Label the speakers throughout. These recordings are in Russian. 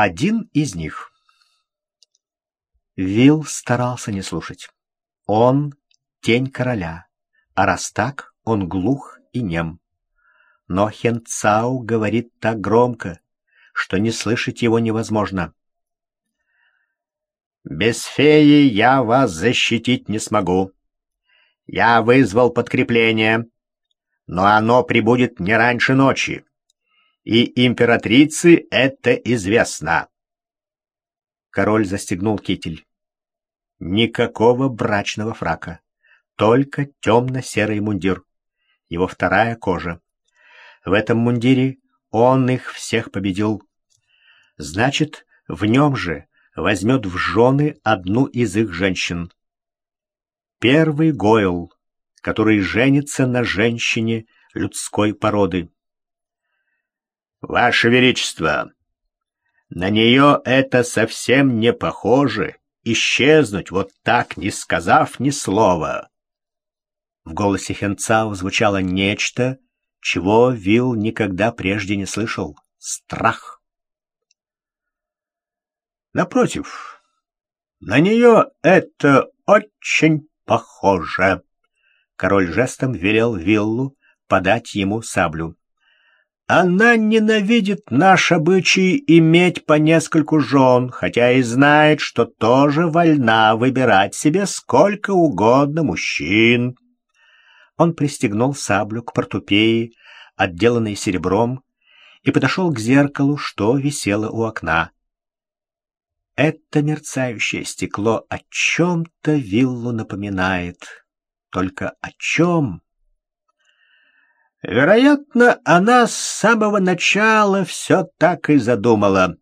Speaker 1: Один из них. Вилл старался не слушать. Он — тень короля, а раз так, он глух и нем. Но Хенцау говорит так громко, что не слышать его невозможно. «Без феи я вас защитить не смогу. Я вызвал подкрепление, но оно прибудет не раньше ночи, и императрице это известно». Король застегнул китель. Никакого брачного фрака, только темно-серый мундир, его вторая кожа. В этом мундире он их всех победил. Значит, в нем же возьмет в жены одну из их женщин. Первый Гойл, который женится на женщине людской породы. «Ваше Величество, на нее это совсем не похоже, исчезнуть вот так, не сказав ни слова». В голосе Хенцау звучало нечто, чего Вилл никогда прежде не слышал — страх. Напротив, на нее это очень похоже. Король жестом велел Виллу подать ему саблю. Она ненавидит наш обычай иметь по нескольку жен, хотя и знает, что тоже вольна выбирать себе сколько угодно мужчин. Он пристегнул саблю к портупее, отделанной серебром, и подошел к зеркалу, что висело у окна. Это мерцающее стекло о чем-то виллу напоминает. Только о чем? Вероятно, она с самого начала все так и задумала.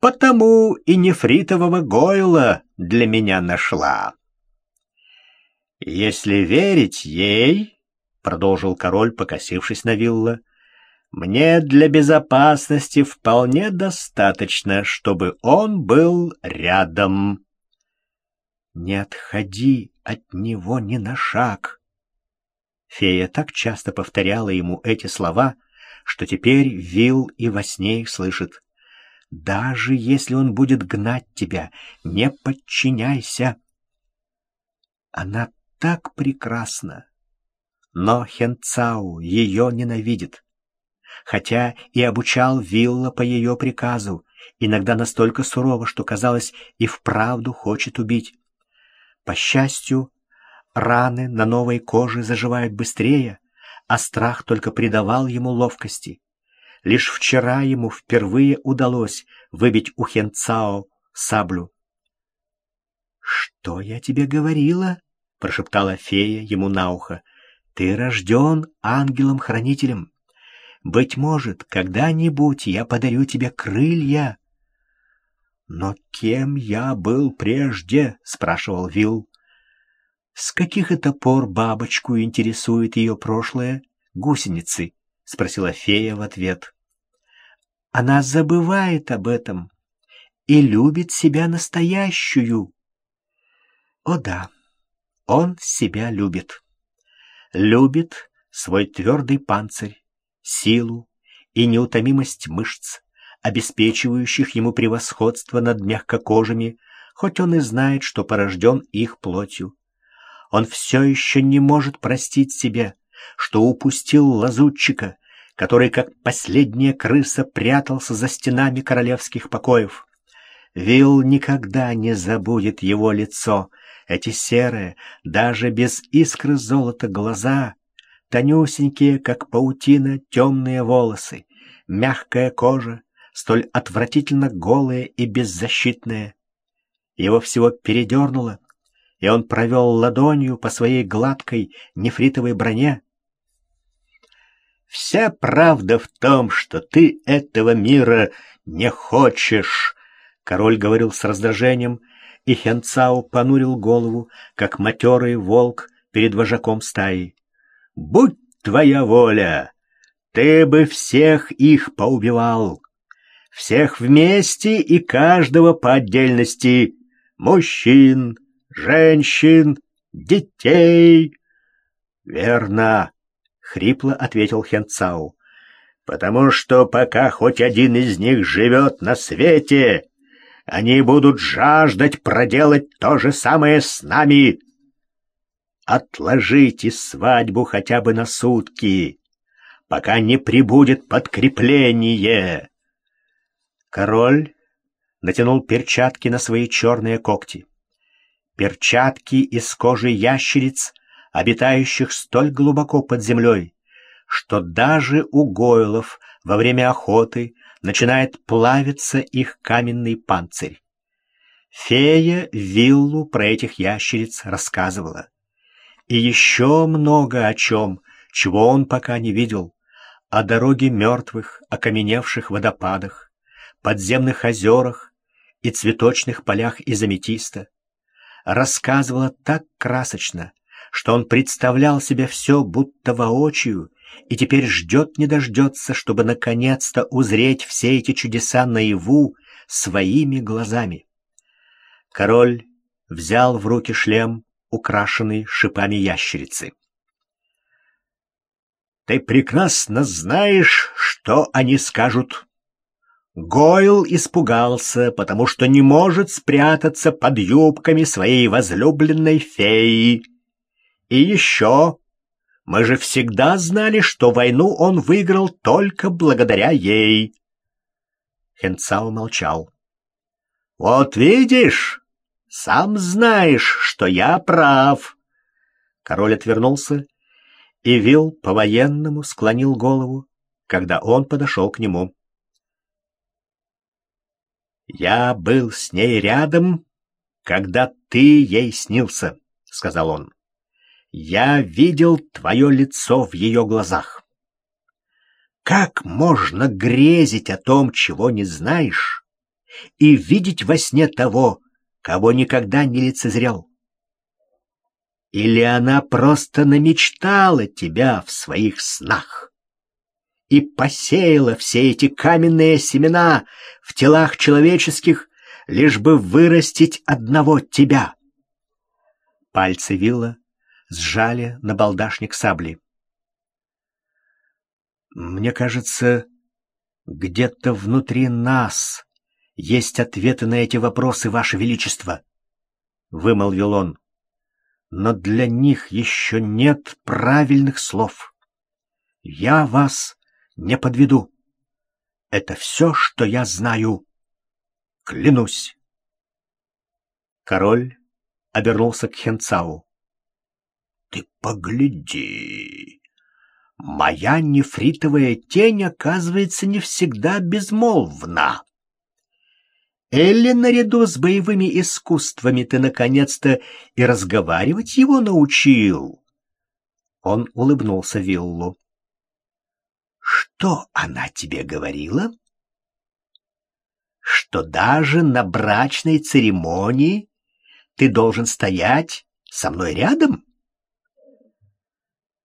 Speaker 1: Потому и нефритового Гойла для меня нашла. Если верить ей, — продолжил король, покосившись на вилла, — мне для безопасности вполне достаточно, чтобы он был рядом. Не отходи от него ни на шаг. Фея так часто повторяла ему эти слова, что теперь Вил и во сне их слышит. Даже если он будет гнать тебя, не подчиняйся. Она так прекрасна, но Хенцау ее ненавидит хотя и обучал Вилла по ее приказу, иногда настолько сурово, что, казалось, и вправду хочет убить. По счастью, раны на новой коже заживают быстрее, а страх только придавал ему ловкости. Лишь вчера ему впервые удалось выбить у Хенцао саблю. «Что я тебе говорила?» — прошептала фея ему на ухо. «Ты рожден ангелом-хранителем. Быть может, когда-нибудь я подарю тебе крылья. Но кем я был прежде? спрашивал Вил. С каких это пор бабочку интересует ее прошлое? Гусеницы, спросила фея в ответ. Она забывает об этом и любит себя настоящую. О да, он себя любит. Любит свой твердый панцирь, силу и неутомимость мышц, обеспечивающих ему превосходство над мягкокожими, хоть он и знает, что порожден их плотью. Он все еще не может простить себе, что упустил лазутчика, который, как последняя крыса, прятался за стенами королевских покоев. Вилл никогда не забудет его лицо, эти серые, даже без искры золота глаза, тонюсенькие, как паутина, темные волосы, мягкая кожа, столь отвратительно голая и беззащитная. Его всего передернуло, и он провел ладонью по своей гладкой нефритовой броне. «Вся правда в том, что ты этого мира не хочешь», — король говорил с раздражением, и Хенцау понурил голову, как матерый волк перед вожаком стаи. Будь твоя воля, ты бы всех их поубивал. Всех вместе и каждого по отдельности. Мужчин, женщин, детей. Верно, хрипло ответил Хенцау. потому что пока хоть один из них живет на свете, они будут жаждать проделать то же самое с нами. Отложите свадьбу хотя бы на сутки, пока не прибудет подкрепление. Король натянул перчатки на свои черные когти. Перчатки из кожи ящериц, обитающих столь глубоко под землей, что даже у гойлов во время охоты начинает плавиться их каменный панцирь. Фея Виллу про этих ящериц рассказывала. И еще много о чем, чего он пока не видел. О дороге мертвых, окаменевших водопадах, подземных озерах и цветочных полях из аметиста. Рассказывала так красочно, что он представлял себе все будто воочию и теперь ждет не дождется, чтобы наконец-то узреть все эти чудеса наяву своими глазами. Король взял в руки шлем, украшенный шипами ящерицы. «Ты прекрасно знаешь, что они скажут». Гойл испугался, потому что не может спрятаться под юбками своей возлюбленной феи. И еще мы же всегда знали, что войну он выиграл только благодаря ей. Хенцау молчал. Вот видишь, сам знаешь, что я прав. Король отвернулся, и Вил по-военному склонил голову, когда он подошел к нему. «Я был с ней рядом, когда ты ей снился», — сказал он. Я видел твое лицо в ее глазах. Как можно грезить о том, чего не знаешь, и видеть во сне того, кого никогда не лицезрел? Или она просто намечтала тебя в своих снах и посеяла все эти каменные семена в телах человеческих, лишь бы вырастить одного тебя? Пальцы Вилла сжали на балдашник сабли. «Мне кажется, где-то внутри нас есть ответы на эти вопросы, Ваше Величество», — вымолвил он. «Но для них еще нет правильных слов. Я вас не подведу. Это все, что я знаю. Клянусь». Король обернулся к Хенцау ты погляди! Моя нефритовая тень, оказывается, не всегда безмолвна. Или наряду с боевыми искусствами ты наконец-то и разговаривать его научил? Он улыбнулся Виллу. Что она тебе говорила? Что даже на брачной церемонии ты должен стоять со мной рядом?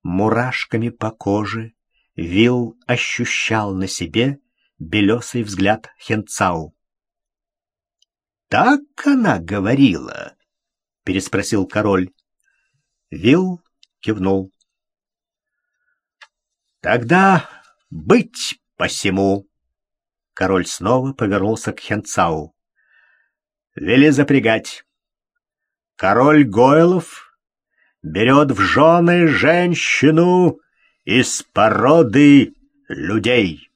Speaker 1: Мурашками по коже Вил ощущал на себе белесый взгляд Хенцау. «Так она говорила?» — переспросил король. Вил кивнул. «Тогда быть посему!» Король снова повернулся к Хенцау. «Вели запрягать. Король Гойлов берет в жены женщину из породы людей.